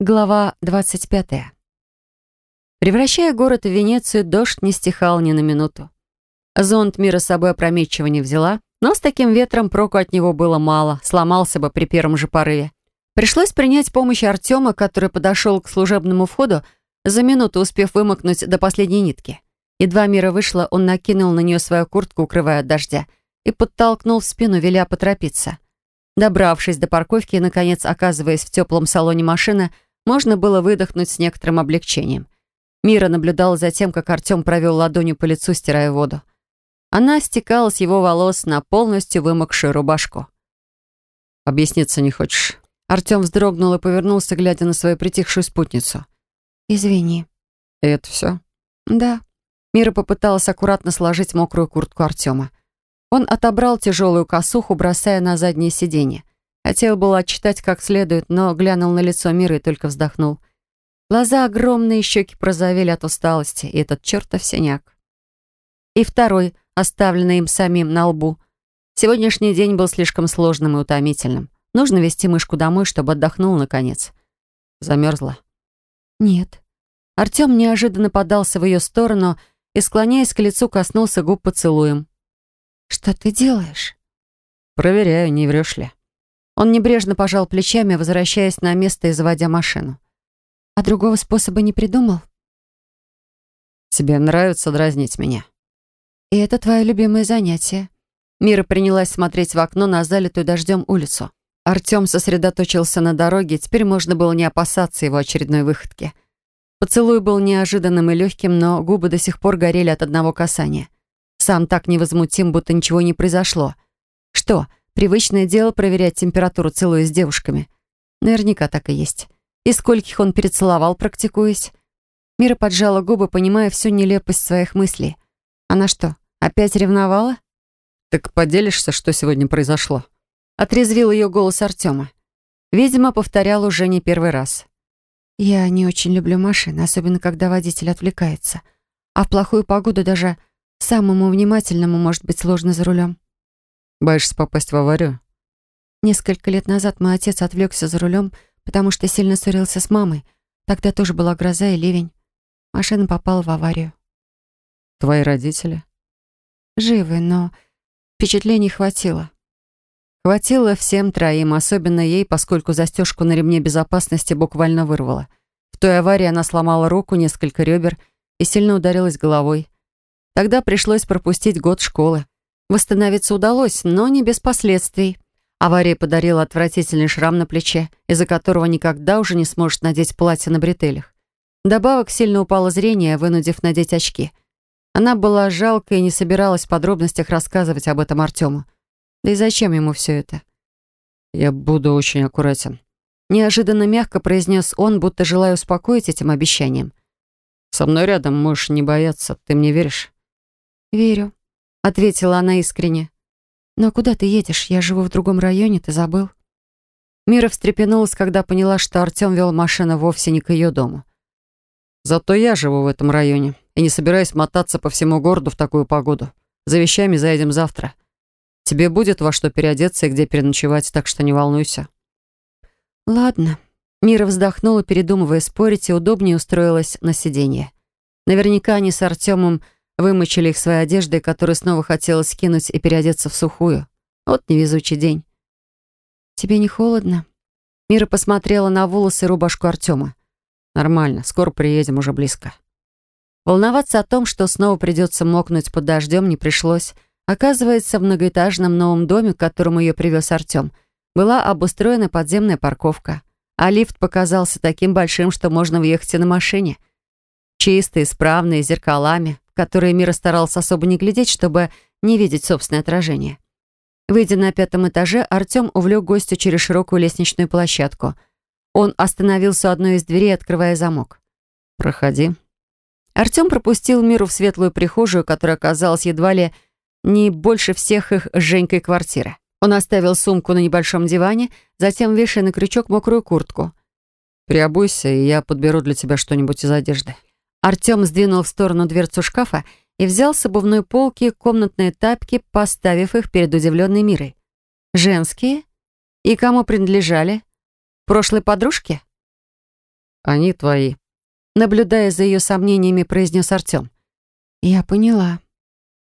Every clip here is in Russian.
Глава 25. Превращая город в Венецию, дождь не стихал ни на минуту. Зонт мира с собой опрометчиво не взяла, но с таким ветром проку от него было мало, сломался бы при первом же порыве. Пришлось принять помощь Артема, который подошел к служебному входу, за минуту успев вымокнуть до последней нитки. Едва Мира вышла, он накинул на нее свою куртку, укрывая от дождя, и подтолкнул в спину, веля поторопиться. Добравшись до парковки и, наконец, оказываясь в теплом салоне машины, можно было выдохнуть с некоторым облегчением. Мира наблюдала за тем, как Артем провел ладонью по лицу, стирая воду. Она стекала с его волос на полностью вымокшую рубашку. «Объясниться не хочешь?» Артем вздрогнул и повернулся, глядя на свою притихшую спутницу. «Извини». «И это все?» «Да». Мира попыталась аккуратно сложить мокрую куртку Артема. Он отобрал тяжелую косуху, бросая на заднее сиденье. Хотел было отчитать как следует, но глянул на лицо Мира и только вздохнул. Глаза огромные, щеки прозовели от усталости, и этот чертов синяк. И второй, оставленный им самим на лбу. Сегодняшний день был слишком сложным и утомительным. Нужно вести мышку домой, чтобы отдохнул наконец. Замерзла? Нет. Артем неожиданно подался в ее сторону и, склоняясь к лицу, коснулся губ поцелуем. «Что ты делаешь?» «Проверяю, не врешь ли». Он небрежно пожал плечами, возвращаясь на место и заводя машину. «А другого способа не придумал?» «Тебе нравится дразнить меня?» «И это твое любимое занятие». Мира принялась смотреть в окно на залитую дождем улицу. Артем сосредоточился на дороге, теперь можно было не опасаться его очередной выходки. Поцелуй был неожиданным и легким, но губы до сих пор горели от одного касания. Сам так невозмутим, будто ничего не произошло. «Что?» Привычное дело проверять температуру, целуясь с девушками. Наверняка так и есть. И скольких он перецеловал, практикуясь. Мира поджала губы, понимая всю нелепость своих мыслей. Она что, опять ревновала? «Так поделишься, что сегодня произошло?» Отрезвил ее голос Артема. Видимо, повторял уже не первый раз. «Я не очень люблю машины, особенно когда водитель отвлекается. А в плохую погоду даже самому внимательному может быть сложно за рулем. Боишься попасть в аварию? Несколько лет назад мой отец отвлекся за рулем, потому что сильно ссорился с мамой. Тогда тоже была гроза и ливень. Машина попала в аварию. Твои родители? Живы, но впечатлений хватило. Хватило всем троим, особенно ей, поскольку застежку на ремне безопасности буквально вырвала. В той аварии она сломала руку, несколько ребер и сильно ударилась головой. Тогда пришлось пропустить год школы. Восстановиться удалось, но не без последствий. Авария подарила отвратительный шрам на плече, из-за которого никогда уже не сможет надеть платье на бретелях. Добавок сильно упало зрение, вынудив надеть очки. Она была жалко и не собиралась в подробностях рассказывать об этом Артему. Да и зачем ему все это? «Я буду очень аккуратен», — неожиданно мягко произнес он, будто желая успокоить этим обещанием. «Со мной рядом можешь не бояться. Ты мне веришь?» «Верю», — ответила она искренне. «Но куда ты едешь? Я живу в другом районе, ты забыл?» Мира встрепенулась, когда поняла, что Артем вел машину вовсе не к ее дому. «Зато я живу в этом районе и не собираюсь мотаться по всему городу в такую погоду. За вещами заедем завтра. Тебе будет во что переодеться и где переночевать, так что не волнуйся». «Ладно». Мира вздохнула, передумывая спорить, и удобнее устроилась на сиденье. Наверняка они с Артемом Вымочили их своей одеждой, которую снова хотелось скинуть и переодеться в сухую. Вот невезучий день. «Тебе не холодно?» Мира посмотрела на волосы и рубашку Артема. «Нормально, скоро приедем, уже близко». Волноваться о том, что снова придется мокнуть под дождем, не пришлось. Оказывается, в многоэтажном новом доме, к которому ее привез Артем, была обустроена подземная парковка, а лифт показался таким большим, что можно въехать и на машине. Чистый, исправный, с зеркалами, которые Мира старался особо не глядеть, чтобы не видеть собственное отражение. Выйдя на пятом этаже, Артем увлек гостя через широкую лестничную площадку. Он остановился у одной из дверей, открывая замок. «Проходи». Артем пропустил Миру в светлую прихожую, которая оказалась едва ли не больше всех их с Женькой квартиры. Он оставил сумку на небольшом диване, затем, вешая на крючок мокрую куртку. «Приобуйся, и я подберу для тебя что-нибудь из одежды». Артем сдвинул в сторону дверцу шкафа и взял с обувной полки комнатные тапки, поставив их перед удивленной мирой. «Женские? И кому принадлежали? Прошлой подружке?» Они твои. Наблюдая за ее сомнениями, произнес Артем. Я поняла.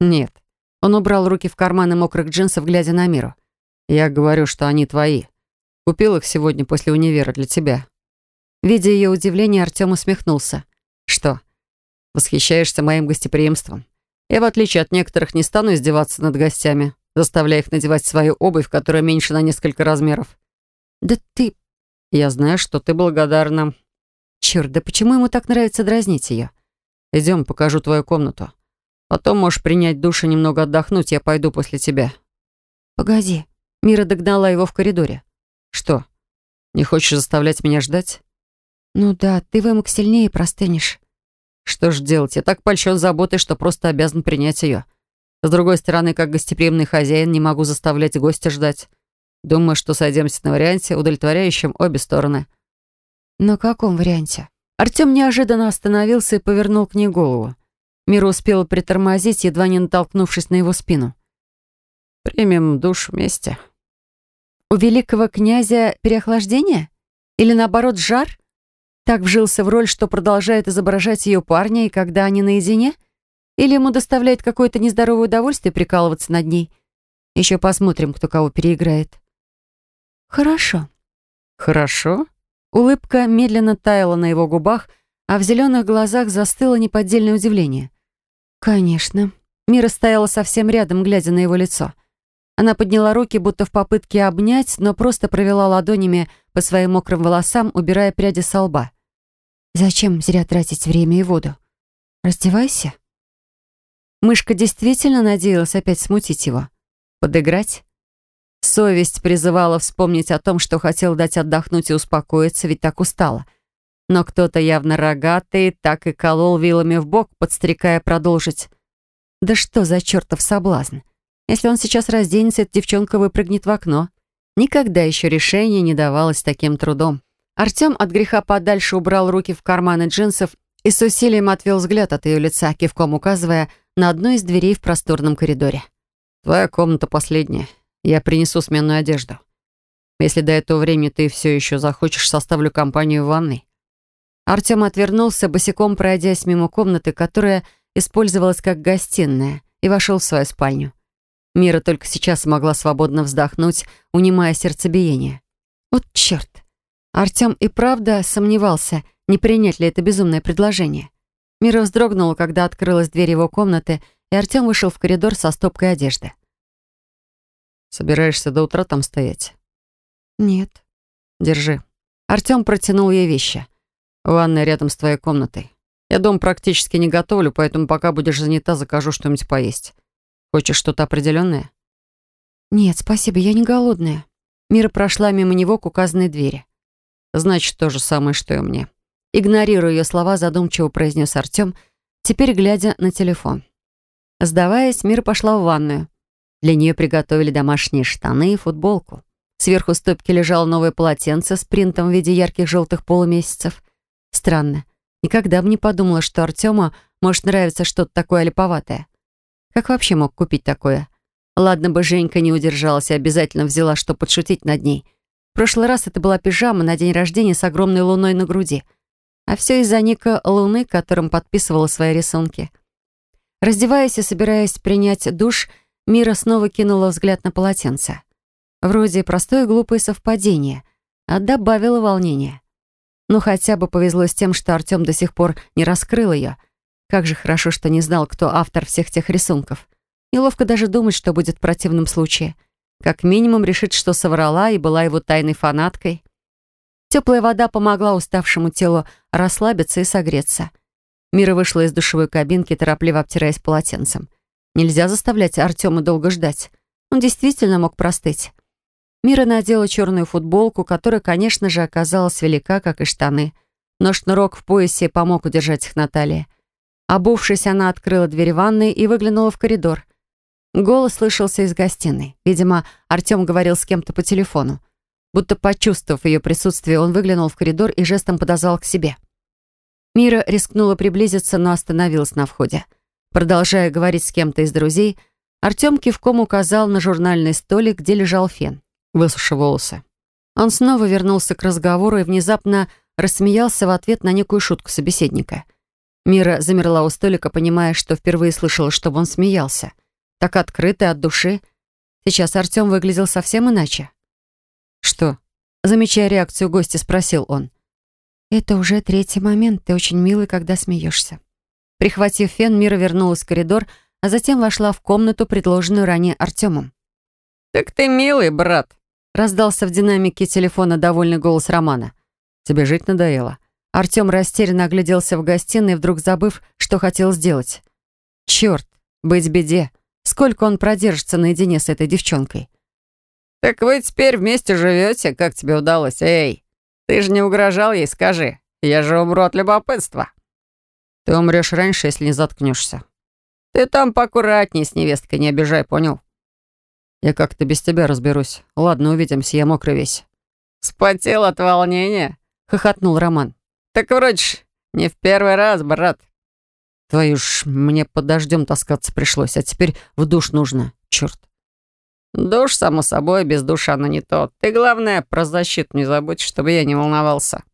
Нет. Он убрал руки в карманы мокрых джинсов, глядя на Миру. Я говорю, что они твои. Купил их сегодня после универа для тебя. Видя ее удивление, Артем усмехнулся. Что? Восхищаешься моим гостеприимством? Я, в отличие от некоторых, не стану издеваться над гостями, заставляя их надевать свою обувь, которая меньше на несколько размеров. Да ты... Я знаю, что ты благодарна. Черт, да почему ему так нравится дразнить ее? Идем, покажу твою комнату. Потом можешь принять душ и немного отдохнуть, я пойду после тебя. Погоди. Мира догнала его в коридоре. Что? Не хочешь заставлять меня ждать? Ну да, ты вымок сильнее простынешь. Что ж делать? Я так польщен заботой, что просто обязан принять ее. С другой стороны, как гостеприимный хозяин, не могу заставлять гостя ждать. Думаю, что сойдемся на варианте, удовлетворяющем обе стороны. На каком варианте? Артем неожиданно остановился и повернул к ней голову. Мира успела притормозить, едва не натолкнувшись на его спину. «Примем душ вместе». «У великого князя переохлаждение? Или наоборот жар?» Так вжился в роль, что продолжает изображать ее парня, и когда они наедине? Или ему доставляет какое-то нездоровое удовольствие прикалываться над ней? Еще посмотрим, кто кого переиграет. Хорошо. Хорошо? Улыбка медленно таяла на его губах, а в зеленых глазах застыло неподдельное удивление. Конечно. Мира стояла совсем рядом, глядя на его лицо. Она подняла руки, будто в попытке обнять, но просто провела ладонями по своим мокрым волосам, убирая пряди со лба. Зачем зря тратить время и воду? Раздевайся. Мышка действительно надеялась опять смутить его. Подыграть? Совесть призывала вспомнить о том, что хотел дать отдохнуть и успокоиться, ведь так устала. Но кто-то явно рогатый так и колол вилами в бок, подстрекая продолжить. Да что за чертов соблазн? Если он сейчас разденется, эта девчонка выпрыгнет в окно. Никогда еще решение не давалось таким трудом. Артем от греха подальше убрал руки в карманы джинсов и с усилием отвел взгляд от ее лица, кивком указывая на одну из дверей в просторном коридоре. «Твоя комната последняя. Я принесу сменную одежду. Если до этого времени ты все еще захочешь, составлю компанию в ванной». Артем отвернулся, босиком пройдясь мимо комнаты, которая использовалась как гостиная, и вошел в свою спальню. Мира только сейчас могла свободно вздохнуть, унимая сердцебиение. «Вот черт!» Артем и правда сомневался, не принять ли это безумное предложение. Мира вздрогнула, когда открылась дверь его комнаты, и Артем вышел в коридор со стопкой одежды. «Собираешься до утра там стоять?» «Нет». «Держи». Артем протянул ей вещи. «Ванная рядом с твоей комнатой. Я дом практически не готовлю, поэтому пока будешь занята, закажу что-нибудь поесть. Хочешь что-то определенное?» «Нет, спасибо, я не голодная». Мира прошла мимо него к указанной двери. Значит, то же самое, что и мне. Игнорируя ее слова, задумчиво произнес Артем, теперь глядя на телефон. Сдаваясь, Мира пошла в ванную. Для нее приготовили домашние штаны и футболку. Сверху стопки лежало новое полотенце с принтом в виде ярких желтых полумесяцев. Странно. Никогда бы не подумала, что Артему может нравиться что-то такое липоватое. Как вообще мог купить такое? Ладно бы Женька не удержалась и обязательно взяла, что подшутить над ней — прошлый раз это была пижама на день рождения с огромной луной на груди. А все из-за Ника Луны, которым подписывала свои рисунки. Раздеваясь и собираясь принять душ, Мира снова кинула взгляд на полотенце. Вроде простое глупое совпадение, а добавило волнения. Ну, хотя бы повезло с тем, что Артем до сих пор не раскрыл ее. Как же хорошо, что не знал, кто автор всех тех рисунков. Неловко даже думать, что будет в противном случае. Как минимум решит, что соврала и была его тайной фанаткой. Теплая вода помогла уставшему телу расслабиться и согреться. Мира вышла из душевой кабинки, торопливо обтираясь полотенцем. Нельзя заставлять Артема долго ждать. Он действительно мог простыть. Мира надела черную футболку, которая, конечно же, оказалась велика, как и штаны. Но шнурок в поясе помог удержать их на талии. Обувшись, она открыла дверь ванной и выглянула в коридор. Голос слышался из гостиной. Видимо, Артем говорил с кем-то по телефону. Будто почувствовав ее присутствие, он выглянул в коридор и жестом подозвал к себе. Мира рискнула приблизиться, но остановилась на входе. Продолжая говорить с кем-то из друзей, Артем кивком указал на журнальный столик, где лежал фен. «Высуши волосы». Он снова вернулся к разговору и внезапно рассмеялся в ответ на некую шутку собеседника. Мира замерла у столика, понимая, что впервые слышала, чтобы он смеялся. Так открыто от души. Сейчас Артем выглядел совсем иначе. «Что?» Замечая реакцию гостя, спросил он. «Это уже третий момент. Ты очень милый, когда смеешься». Прихватив фен, Мира вернулась в коридор, а затем вошла в комнату, предложенную ранее Артемом. «Так ты милый, брат!» Раздался в динамике телефона довольный голос Романа. «Тебе жить надоело?» Артем растерянно огляделся в гостиной, вдруг забыв, что хотел сделать. «Черт, быть беде! Сколько он продержится наедине с этой девчонкой?» «Так вы теперь вместе живете? Как тебе удалось? Эй, ты же не угрожал ей, скажи. Я же умру от любопытства». «Ты умрешь раньше, если не заткнешься». «Ты там поаккуратней с невесткой, не обижай, понял?» «Я как-то без тебя разберусь. Ладно, увидимся, я мокрый весь». «Спотел от волнения?» — хохотнул Роман. «Так вроде ж не в первый раз, брат». «Твою ж, мне под дождем таскаться пришлось, а теперь в душ нужно, черт». «Душ, само собой, без душа, но не то. Ты, главное, про защиту не забудь, чтобы я не волновался».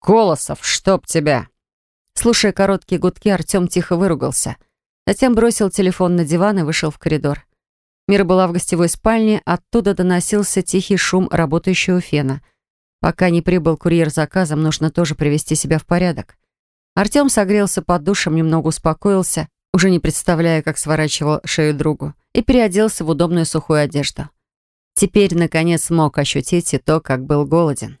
«Колосов, чтоб тебя!» Слушая короткие гудки, Артем тихо выругался. Затем бросил телефон на диван и вышел в коридор. Мира была в гостевой спальне, оттуда доносился тихий шум работающего фена. Пока не прибыл курьер с заказом, нужно тоже привести себя в порядок. Артем согрелся под душем, немного успокоился, уже не представляя, как сворачивал шею другу, и переоделся в удобную сухую одежду. Теперь, наконец, смог ощутить и то, как был голоден.